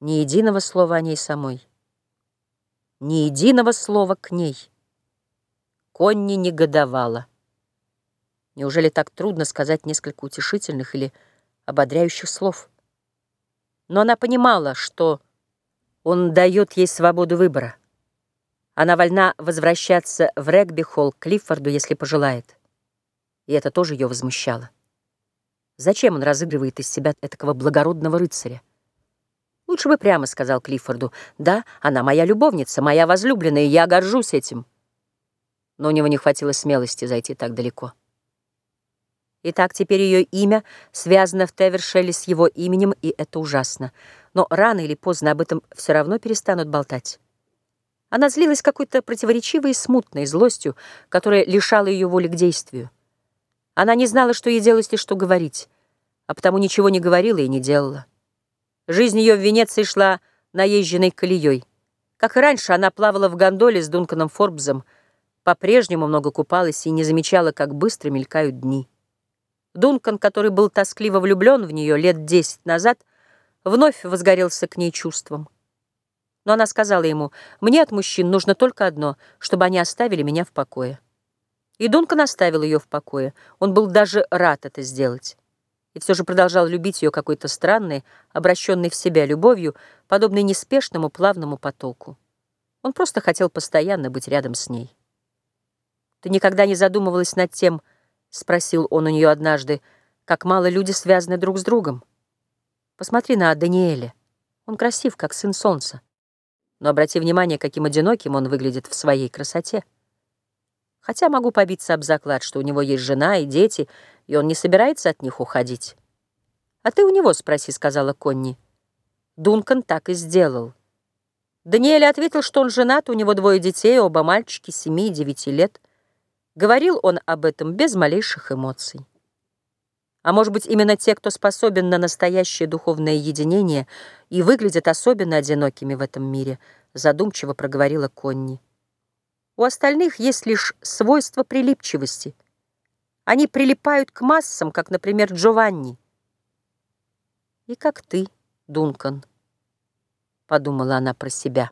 Ни единого слова о ней самой. Ни единого слова к ней. Конни негодовала. Неужели так трудно сказать несколько утешительных или ободряющих слов? Но она понимала, что он дает ей свободу выбора. Она вольна возвращаться в регби-холл к Клиффорду, если пожелает. И это тоже ее возмущало. Зачем он разыгрывает из себя этакого благородного рыцаря? Лучше бы прямо сказал Клиффорду. Да, она моя любовница, моя возлюбленная, и я горжусь этим. Но у него не хватило смелости зайти так далеко. Итак, теперь ее имя связано в Тевершеле с его именем, и это ужасно. Но рано или поздно об этом все равно перестанут болтать. Она злилась какой-то противоречивой и смутной злостью, которая лишала ее воли к действию. Она не знала, что ей делать и что говорить, а потому ничего не говорила и не делала. Жизнь ее в Венеции шла наезженной колеей. Как и раньше, она плавала в гондоле с Дунканом Форбсом, по-прежнему много купалась и не замечала, как быстро мелькают дни. Дункан, который был тоскливо влюблен в нее лет десять назад, вновь возгорелся к ней чувством. Но она сказала ему, «Мне от мужчин нужно только одно, чтобы они оставили меня в покое». И Дункан оставил ее в покое. Он был даже рад это сделать. И все же продолжал любить ее какой-то странной, обращенной в себя любовью, подобной неспешному плавному потоку. Он просто хотел постоянно быть рядом с ней. «Ты никогда не задумывалась над тем, — спросил он у нее однажды, — как мало люди связаны друг с другом? Посмотри на Даниэля. Он красив, как сын солнца. Но обрати внимание, каким одиноким он выглядит в своей красоте. Хотя могу побиться об заклад, что у него есть жена и дети, и он не собирается от них уходить. «А ты у него спроси», — сказала Конни. Дункан так и сделал. Даниэль ответил, что он женат, у него двое детей, оба мальчики, семи и девяти лет. Говорил он об этом без малейших эмоций. А может быть, именно те, кто способен на настоящее духовное единение и выглядят особенно одинокими в этом мире, задумчиво проговорила Конни. У остальных есть лишь свойство прилипчивости. Они прилипают к массам, как, например, Джованни. И как ты, Дункан, подумала она про себя.